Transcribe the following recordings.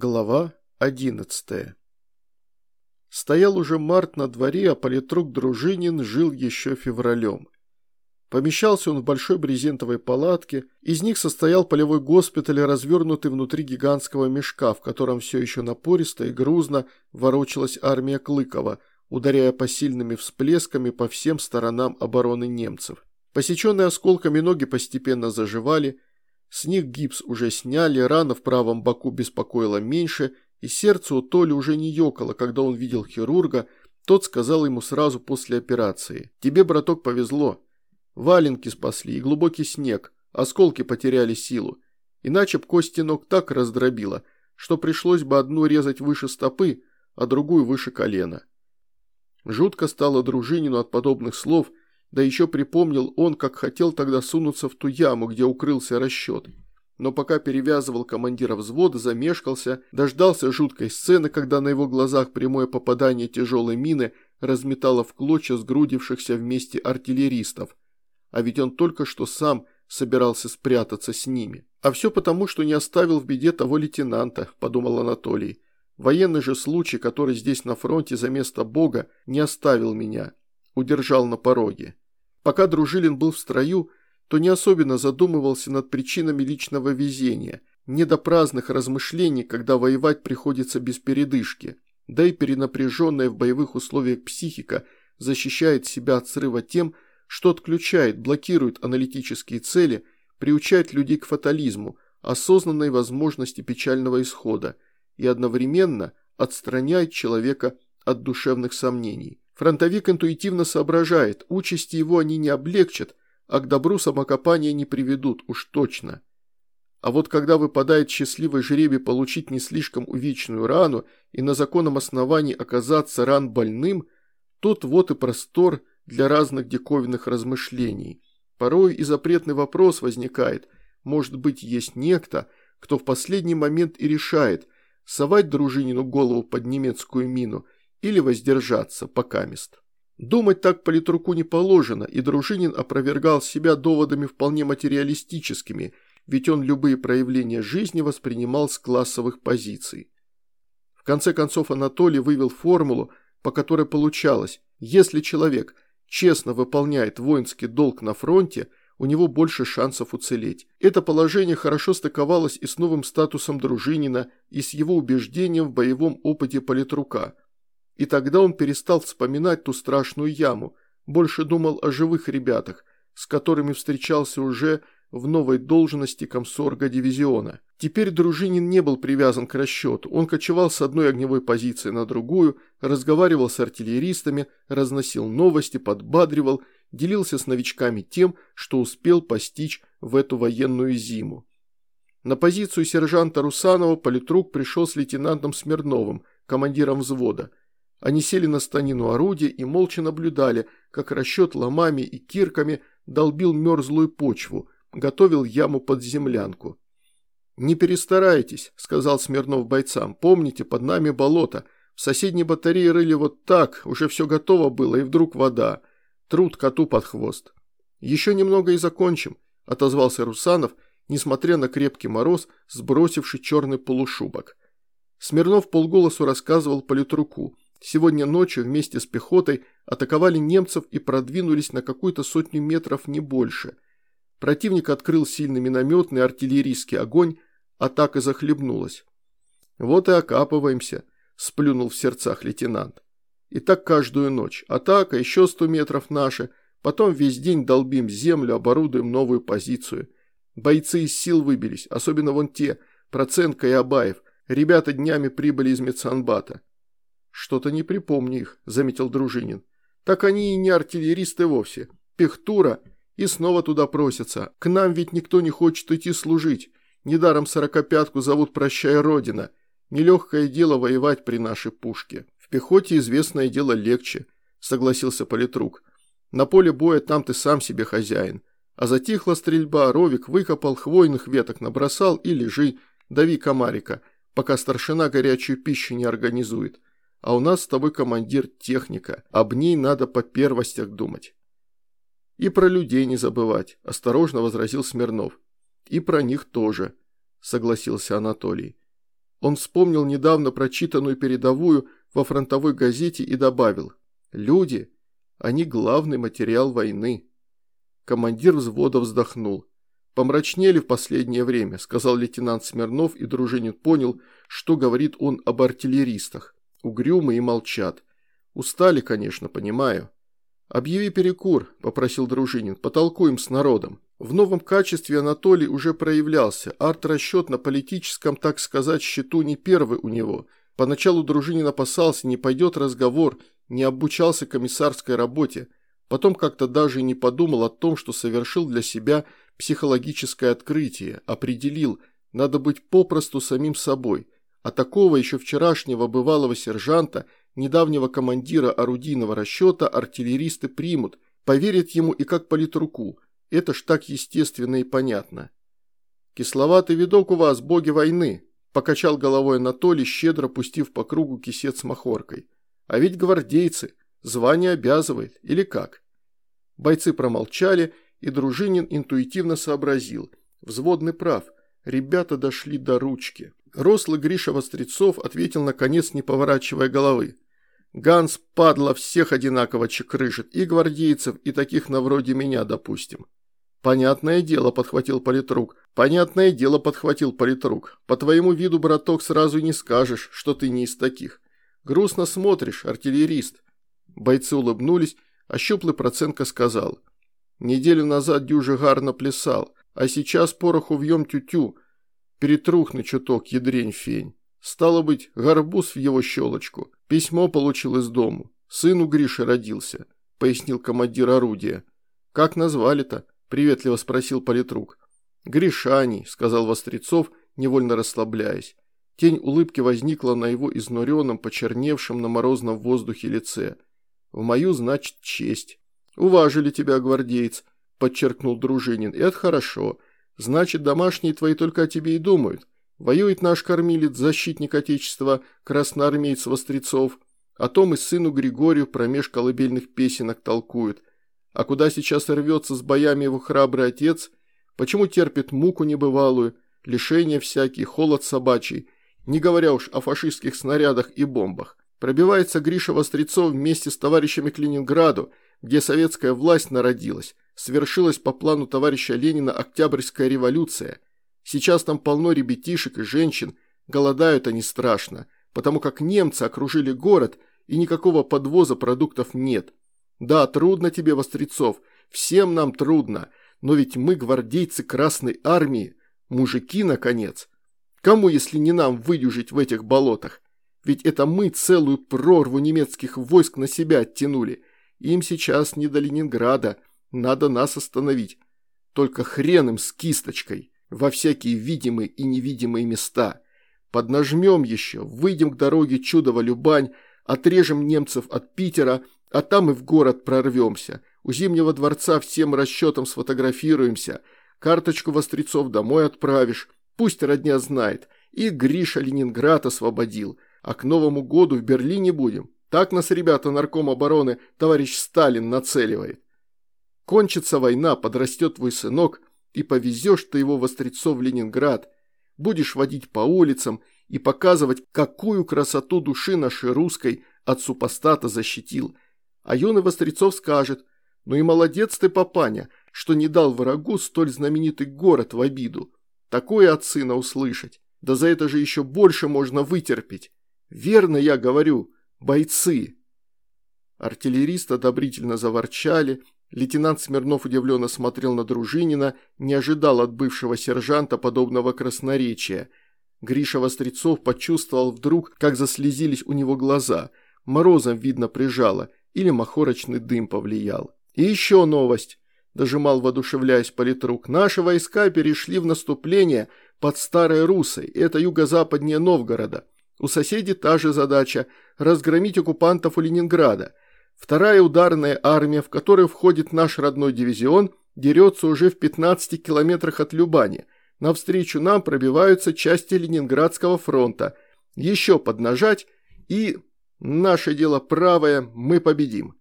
Глава 11 Стоял уже март на дворе, а политрук Дружинин жил еще февралем. Помещался он в большой брезентовой палатке, из них состоял полевой госпиталь, развернутый внутри гигантского мешка, в котором все еще напористо и грузно ворочалась армия Клыкова, ударяя посильными всплесками по всем сторонам обороны немцев. Посеченные осколками ноги постепенно заживали, с них гипс уже сняли, рана в правом боку беспокоила меньше, и сердце у Толи уже не ёкало, когда он видел хирурга, тот сказал ему сразу после операции. «Тебе, браток, повезло. Валенки спасли и глубокий снег, осколки потеряли силу. Иначе б кости ног так раздробило, что пришлось бы одну резать выше стопы, а другую выше колена». Жутко стало Дружинину от подобных слов – да еще припомнил он, как хотел тогда сунуться в ту яму, где укрылся расчет. Но пока перевязывал командира взвода, замешкался, дождался жуткой сцены, когда на его глазах прямое попадание тяжелой мины разметало в клочья сгрудившихся вместе артиллеристов. А ведь он только что сам собирался спрятаться с ними. А все потому, что не оставил в беде того лейтенанта, подумал Анатолий. Военный же случай, который здесь на фронте за место Бога, не оставил меня удержал на пороге. Пока Дружилин был в строю, то не особенно задумывался над причинами личного везения, не до праздных размышлений, когда воевать приходится без передышки, да и перенапряженная в боевых условиях психика защищает себя от срыва тем, что отключает, блокирует аналитические цели, приучает людей к фатализму, осознанной возможности печального исхода и одновременно отстраняет человека от душевных сомнений. Фронтовик интуитивно соображает, участи его они не облегчат, а к добру самокопания не приведут, уж точно. А вот когда выпадает счастливый жребий получить не слишком увечную рану и на законном основании оказаться ран больным, тут вот и простор для разных диковинных размышлений. Порой и запретный вопрос возникает, может быть, есть некто, кто в последний момент и решает, совать дружинину голову под немецкую мину – или воздержаться покамест. Думать так политруку не положено, и Дружинин опровергал себя доводами вполне материалистическими, ведь он любые проявления жизни воспринимал с классовых позиций. В конце концов Анатолий вывел формулу, по которой получалось, если человек честно выполняет воинский долг на фронте, у него больше шансов уцелеть. Это положение хорошо стыковалось и с новым статусом Дружинина, и с его убеждением в боевом опыте политрука – и тогда он перестал вспоминать ту страшную яму, больше думал о живых ребятах, с которыми встречался уже в новой должности комсорга дивизиона. Теперь Дружинин не был привязан к расчету, он кочевал с одной огневой позиции на другую, разговаривал с артиллеристами, разносил новости, подбадривал, делился с новичками тем, что успел постичь в эту военную зиму. На позицию сержанта Русанова политрук пришел с лейтенантом Смирновым, командиром взвода. Они сели на станину орудия и молча наблюдали, как расчет ломами и кирками долбил мерзлую почву, готовил яму под землянку. «Не перестарайтесь», – сказал Смирнов бойцам, – «помните, под нами болото. В соседней батарее рыли вот так, уже все готово было, и вдруг вода. Труд коту под хвост». «Еще немного и закончим», – отозвался Русанов, несмотря на крепкий мороз, сбросивший черный полушубок. Смирнов полголосу рассказывал политруку – Сегодня ночью вместе с пехотой атаковали немцев и продвинулись на какую-то сотню метров, не больше. Противник открыл сильный минометный артиллерийский огонь, атака захлебнулась. «Вот и окапываемся», – сплюнул в сердцах лейтенант. «И так каждую ночь. Атака, еще сто метров наши, потом весь день долбим землю, оборудуем новую позицию. Бойцы из сил выбились, особенно вон те, Проценко и Абаев. Ребята днями прибыли из Мецанбата. «Что-то не припомню их», – заметил Дружинин. «Так они и не артиллеристы вовсе. Пехтура. И снова туда просятся. К нам ведь никто не хочет идти служить. Недаром сорокопятку зовут «Прощай, Родина». Нелегкое дело воевать при нашей пушке. В пехоте известное дело легче», – согласился политрук. «На поле боя там ты сам себе хозяин. А затихла стрельба, Ровик выкопал, хвойных веток набросал и лежи, дави комарика, пока старшина горячую пищу не организует. А у нас с тобой командир техника, об ней надо по первостях думать. И про людей не забывать, осторожно возразил Смирнов. И про них тоже, согласился Анатолий. Он вспомнил недавно прочитанную передовую во фронтовой газете и добавил «Люди, они главный материал войны». Командир взвода вздохнул. «Помрачнели в последнее время», – сказал лейтенант Смирнов, и Дружинин понял, что говорит он об артиллеристах. Угрюмы и молчат. Устали, конечно, понимаю. «Объяви перекур», – попросил Дружинин, – «потолкуем с народом». В новом качестве Анатолий уже проявлялся, арт-расчет на политическом, так сказать, счету не первый у него. Поначалу Дружинин опасался, не пойдет разговор, не обучался комиссарской работе. Потом как-то даже не подумал о том, что совершил для себя психологическое открытие, определил, надо быть попросту самим собой. А такого еще вчерашнего бывалого сержанта, недавнего командира орудийного расчета артиллеристы примут, поверят ему и как политруку – это ж так естественно и понятно. «Кисловатый видок у вас, боги войны», – покачал головой Анатолий, щедро пустив по кругу кисет с махоркой. «А ведь гвардейцы, звание обязывает, или как?» Бойцы промолчали, и Дружинин интуитивно сообразил. Взводный прав, ребята дошли до ручки. Рослый Гриша Вострецов ответил наконец, не поворачивая головы. «Ганс, падла, всех одинаково чекрыжит, и гвардейцев, и таких на вроде меня, допустим». «Понятное дело», – подхватил политрук. «Понятное дело», – подхватил политрук. «По твоему виду, браток, сразу не скажешь, что ты не из таких. Грустно смотришь, артиллерист». Бойцы улыбнулись, а щуплый Проценко сказал. «Неделю назад дюже гарно плясал, а сейчас пороху вьем тютю. Перетрухны чуток, ядрень фень. Стало быть, горбуз в его щелочку. Письмо получил из дому. Сын у Гриши родился», – пояснил командир орудия. «Как назвали-то?» – приветливо спросил политрук. «Гришаний», – сказал Вострецов, невольно расслабляясь. Тень улыбки возникла на его изнуренном, почерневшем на морозном воздухе лице. «В мою, значит, честь». «Уважили тебя, гвардеец», – подчеркнул Дружинин. «Это хорошо. Значит, домашние твои только о тебе и думают. Воюет наш кормилец, защитник Отечества, красноармеец Вострецов. О том и сыну Григорию промеж колыбельных песенок толкует. А куда сейчас рвется с боями его храбрый отец? Почему терпит муку небывалую, лишения всякие, холод собачий, не говоря уж о фашистских снарядах и бомбах? Пробивается Гриша Вострецов вместе с товарищами к Ленинграду, где советская власть народилась. Свершилась по плану товарища Ленина Октябрьская революция. Сейчас там полно ребятишек и женщин, голодают они страшно, потому как немцы окружили город и никакого подвоза продуктов нет. Да, трудно тебе, Вострецов, всем нам трудно, но ведь мы гвардейцы Красной Армии, мужики, наконец. Кому, если не нам, выдюжить в этих болотах? Ведь это мы целую прорву немецких войск на себя оттянули. Им сейчас не до Ленинграда, надо нас остановить. Только хрен им с кисточкой, во всякие видимые и невидимые места. Поднажмем еще, выйдем к дороге Чудово-Любань, отрежем немцев от Питера – а там и в город прорвемся. У Зимнего дворца всем расчетом сфотографируемся. Карточку Вострецов домой отправишь. Пусть родня знает. И Гриша Ленинград освободил. А к Новому году в Берлине будем. Так нас, ребята, нарком обороны товарищ Сталин нацеливает. Кончится война, подрастет твой сынок, и повезешь ты его Вострецов в Ленинград. Будешь водить по улицам и показывать, какую красоту души нашей русской от супостата защитил – а юный Вострецов скажет, ну и молодец ты, папаня, что не дал врагу столь знаменитый город в обиду. Такое от сына услышать. Да за это же еще больше можно вытерпеть. Верно я говорю, бойцы. Артиллеристы одобрительно заворчали, лейтенант Смирнов удивленно смотрел на Дружинина, не ожидал от бывшего сержанта подобного красноречия. Гриша Вострецов почувствовал вдруг, как заслезились у него глаза, морозом, видно, прижало – или махорочный дым повлиял. И еще новость, дожимал воодушевляясь политрук, наши войска перешли в наступление под Старой Русой, это юго-западнее Новгорода. У соседей та же задача – разгромить оккупантов у Ленинграда. Вторая ударная армия, в которую входит наш родной дивизион, дерется уже в 15 километрах от Любани. Навстречу нам пробиваются части Ленинградского фронта. Еще поднажать и Наше дело правое, мы победим.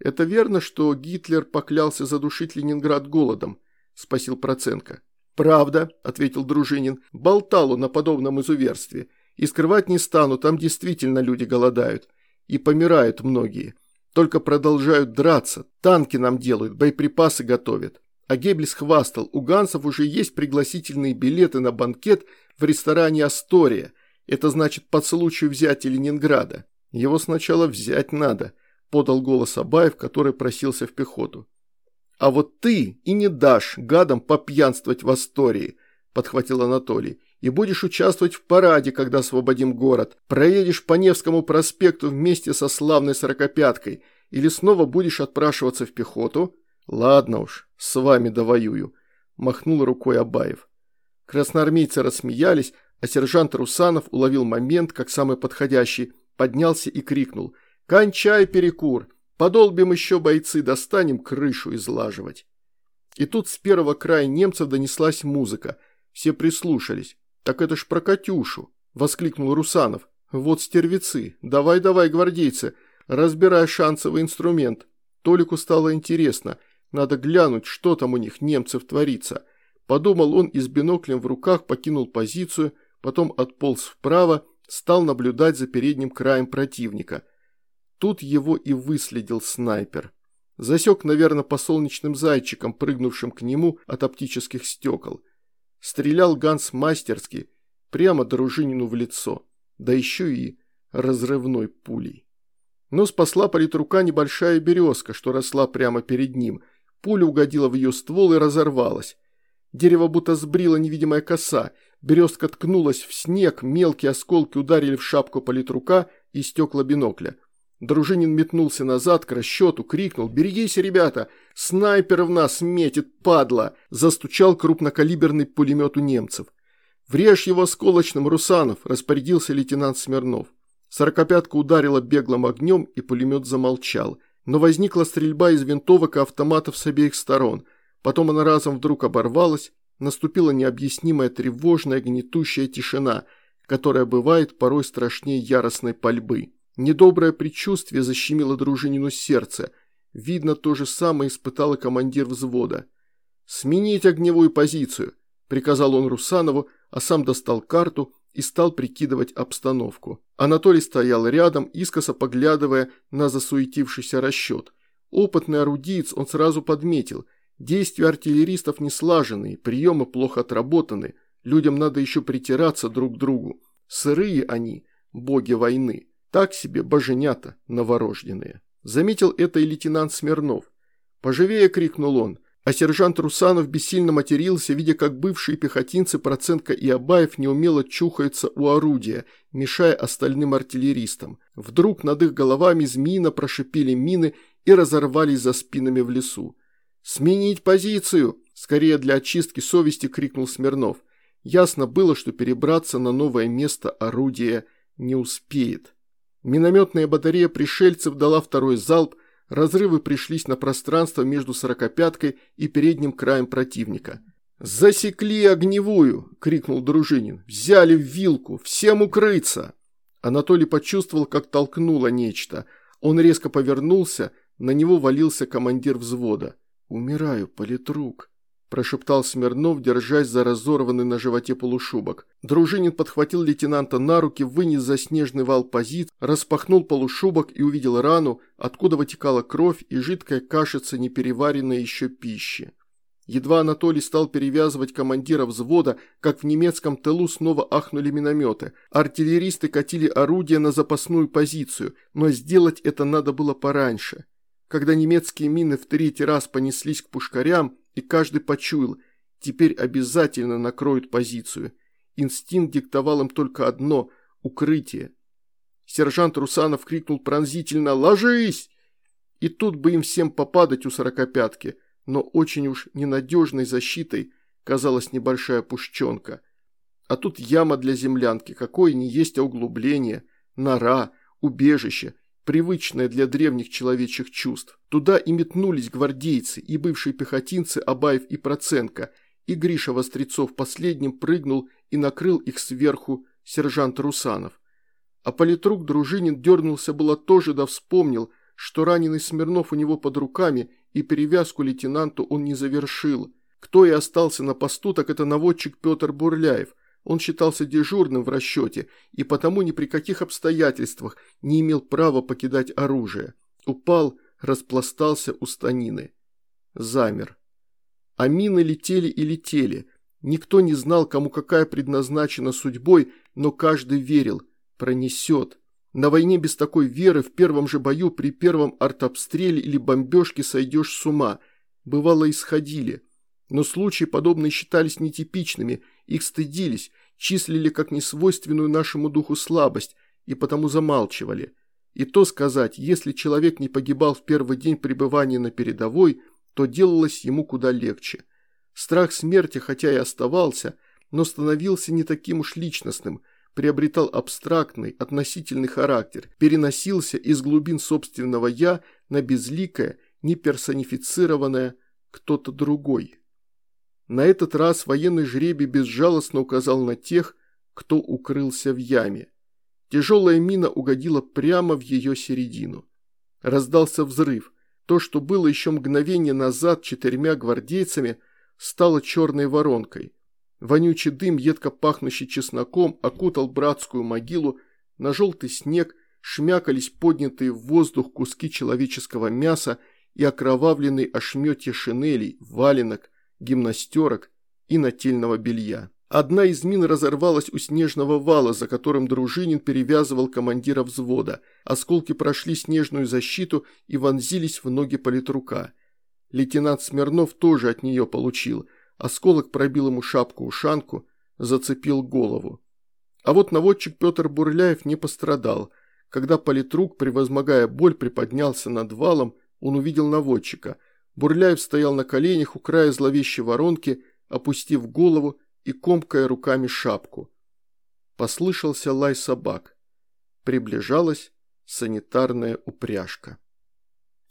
Это верно, что Гитлер поклялся задушить Ленинград голодом, спросил Проценко. «Правда», – ответил Дружинин, – «болтал он на подобном изуверстве. И скрывать не стану, там действительно люди голодают. И помирают многие. Только продолжают драться, танки нам делают, боеприпасы готовят. А Геббельс хвастал, у ганцев уже есть пригласительные билеты на банкет в ресторане «Астория». Это значит под случаю взятия Ленинграда. Его сначала взять надо, подал голос Абаев, который просился в пехоту. А вот ты и не дашь гадам попьянствовать в Астории, подхватил Анатолий и будешь участвовать в параде, когда освободим город. Проедешь по Невскому проспекту вместе со славной сорокопяткой или снова будешь отпрашиваться в пехоту? Ладно уж, с вами довоюю», – махнул рукой Абаев. Красноармейцы рассмеялись, а сержант Русанов уловил момент, как самый подходящий, поднялся и крикнул «Кончай перекур! Подолбим еще бойцы, достанем крышу излаживать!» И тут с первого края немцев донеслась музыка. Все прислушались. «Так это ж про Катюшу!» – воскликнул Русанов. «Вот стервецы! Давай-давай, гвардейцы! Разбирай шансовый инструмент!» Толику стало интересно. Надо глянуть, что там у них, немцев, творится. Подумал он и с биноклем в руках покинул позицию, потом отполз вправо, стал наблюдать за передним краем противника. Тут его и выследил снайпер. Засек, наверное, по солнечным зайчикам, прыгнувшим к нему от оптических стекол. Стрелял Ганс мастерски, прямо Дружинину в лицо, да еще и разрывной пулей. Но спасла политрука небольшая березка, что росла прямо перед ним. Пуля угодила в ее ствол и разорвалась. Дерево будто сбрила невидимая коса, березка ткнулась в снег, мелкие осколки ударили в шапку политрука и стекла бинокля. Дружинин метнулся назад к расчету, крикнул «Берегись, ребята! Снайпер в нас метит, падла!» Застучал крупнокалиберный пулемет у немцев. «Врежь его осколочным, Русанов!» – распорядился лейтенант Смирнов. Сорокопятка ударила беглым огнем, и пулемет замолчал. Но возникла стрельба из винтовок и автоматов с обеих сторон. Потом она разом вдруг оборвалась, наступила необъяснимая тревожная гнетущая тишина, которая бывает порой страшнее яростной пальбы. Недоброе предчувствие защемило дружинину сердце. Видно, то же самое испытал и командир взвода. «Сменить огневую позицию», – приказал он Русанову, а сам достал карту и стал прикидывать обстановку. Анатолий стоял рядом, искоса поглядывая на засуетившийся расчет. Опытный орудиец он сразу подметил. Действия артиллеристов не слаженные, приемы плохо отработаны, людям надо еще притираться друг к другу. Сырые они, боги войны. Так себе боженята новорожденные. Заметил это и лейтенант Смирнов. «Поживее!» – крикнул он. А сержант Русанов бессильно матерился, видя, как бывшие пехотинцы Проценко и Абаев неумело чухаются у орудия, мешая остальным артиллеристам. Вдруг над их головами змеино прошипели мины и разорвались за спинами в лесу. «Сменить позицию!» – скорее для очистки совести крикнул Смирнов. Ясно было, что перебраться на новое место орудия не успеет. Минометная батарея пришельцев дала второй залп, разрывы пришлись на пространство между сорокопяткой и передним краем противника. «Засекли огневую!» – крикнул Дружинин. «Взяли в вилку! Всем укрыться!» Анатолий почувствовал, как толкнуло нечто. Он резко повернулся, на него валился командир взвода. «Умираю, политрук!» Прошептал Смирнов, держась за разорванный на животе полушубок. Дружинин подхватил лейтенанта на руки, вынес за снежный вал позит, распахнул полушубок и увидел рану, откуда вытекала кровь и жидкая кашица непереваренной еще пищи. Едва Анатолий стал перевязывать командира взвода, как в немецком тылу снова ахнули минометы. Артиллеристы катили орудия на запасную позицию, но сделать это надо было пораньше. Когда немецкие мины в третий раз понеслись к пушкарям, и каждый почуял, теперь обязательно накроют позицию. Инстинкт диктовал им только одно – укрытие. Сержант Русанов крикнул пронзительно «Ложись!» И тут бы им всем попадать у сорокопятки, но очень уж ненадежной защитой казалась небольшая пушченка. А тут яма для землянки, какое не есть а углубление, нора, убежище, привычное для древних человечьих чувств. Туда и метнулись гвардейцы, и бывшие пехотинцы Абаев и Проценко, и Гриша Вострецов последним прыгнул и накрыл их сверху сержант Русанов. А политрук Дружинин дернулся было тоже, да вспомнил, что раненый Смирнов у него под руками, и перевязку лейтенанту он не завершил. Кто и остался на посту, так это наводчик Петр Бурляев. Он считался дежурным в расчете и потому ни при каких обстоятельствах не имел права покидать оружие. Упал, распластался у станины. Замер. А мины летели и летели. Никто не знал, кому какая предназначена судьбой, но каждый верил. Пронесет. На войне без такой веры в первом же бою при первом артобстреле или бомбежке сойдешь с ума. Бывало, исходили. Но случаи подобные считались нетипичными, их стыдились, числили как несвойственную нашему духу слабость и потому замалчивали. И то сказать, если человек не погибал в первый день пребывания на передовой, то делалось ему куда легче. Страх смерти хотя и оставался, но становился не таким уж личностным, приобретал абстрактный, относительный характер, переносился из глубин собственного «я» на безликое, неперсонифицированное кто-то другой. На этот раз военный жребий безжалостно указал на тех, кто укрылся в яме. Тяжелая мина угодила прямо в ее середину. Раздался взрыв. То, что было еще мгновение назад четырьмя гвардейцами, стало черной воронкой. Вонючий дым, едко пахнущий чесноком, окутал братскую могилу, на желтый снег шмякались поднятые в воздух куски человеческого мяса и окровавленные ошметья шинелей, валенок, гимнастерок и нательного белья. Одна из мин разорвалась у снежного вала, за которым Дружинин перевязывал командира взвода. Осколки прошли снежную защиту и вонзились в ноги политрука. Лейтенант Смирнов тоже от нее получил. Осколок пробил ему шапку-ушанку, зацепил голову. А вот наводчик Петр Бурляев не пострадал. Когда политрук, превозмогая боль, приподнялся над валом, он увидел наводчика – Бурляев стоял на коленях у края зловещей воронки, опустив голову и комкая руками шапку. Послышался лай собак. Приближалась санитарная упряжка.